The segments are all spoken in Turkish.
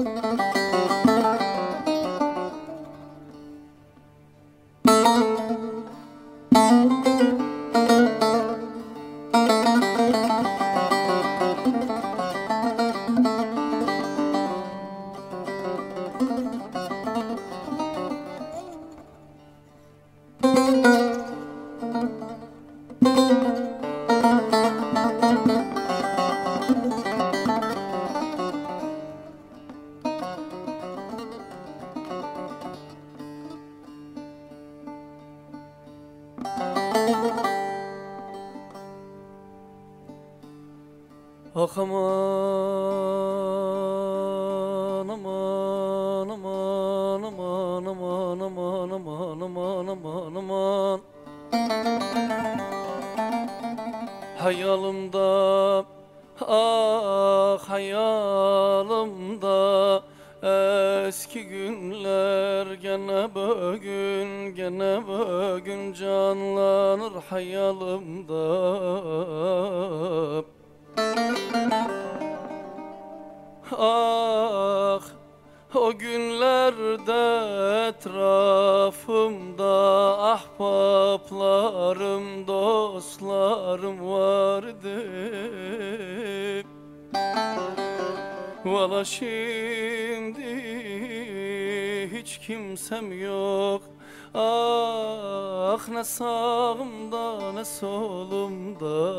Müzik Ah aman aman aman aman aman aman aman aman aman aman. Hayalımda ah hayalımda Eski günler gene bugün gene bugün canlanır hayalımda günlerde etrafımda ahbaplarım dostlarım vardı. Valla şimdi hiç kimsem yok. Ah ne sağımda ne solumda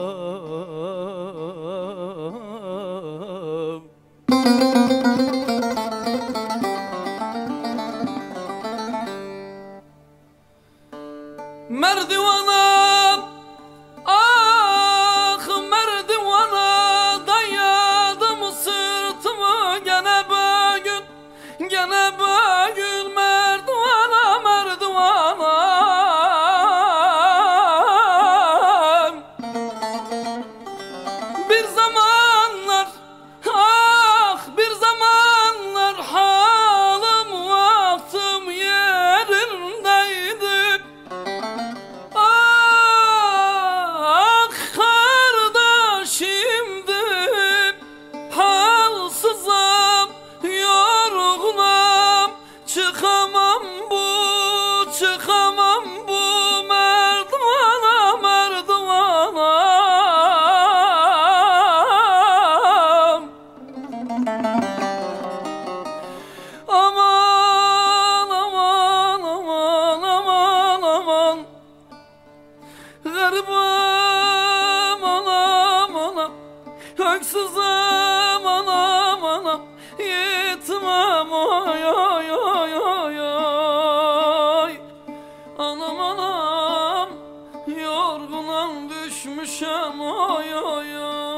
مرضي والله Halsızam, yorgunum. Çıkamam bu, çıkamam bu Merdivana, merdivana. Aman, aman, aman, aman, aman. Garibim anam anam. Haksızım düşmüşem oy oy oy